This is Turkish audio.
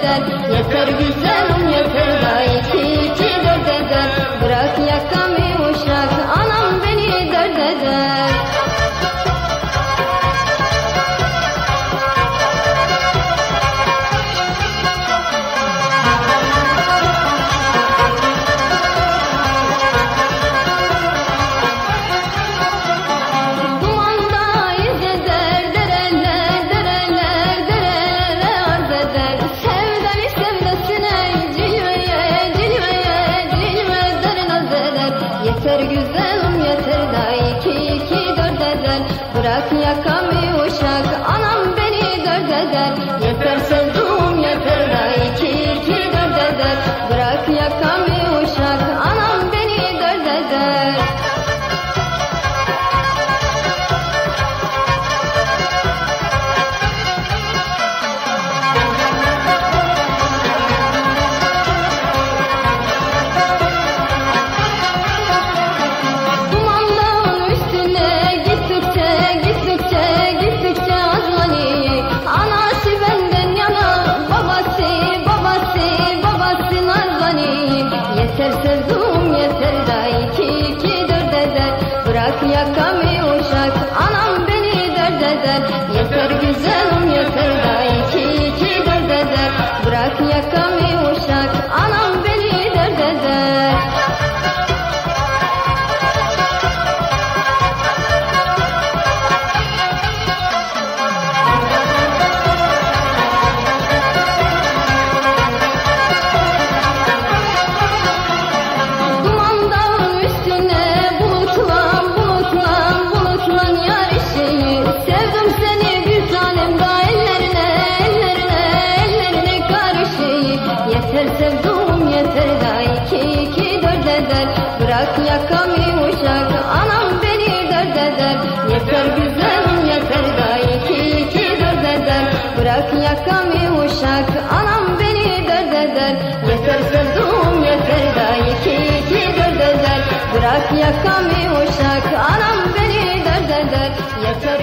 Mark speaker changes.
Speaker 1: güzel Yeter güzelim yeter Güzelim yeter da iki iki dört eder Bırak yakamı uşak anam beni dört eder Yeter sevduğum eder. Yeter güzelim yeter seni bir tanem da ellerine ellerine ellerine karışıyı Yeter sevduğum yeter da iki iki dört eder. Bırak yakamı uşak anam beni dert eder. Yeter güzelim yeter da iki iki dört eder. Bırak yakamı uşak anam beni dert eder. Yeter sevduğum yeter da iki iki dört eder. Bırak yakamı uşak anam beni dert eder. Yeter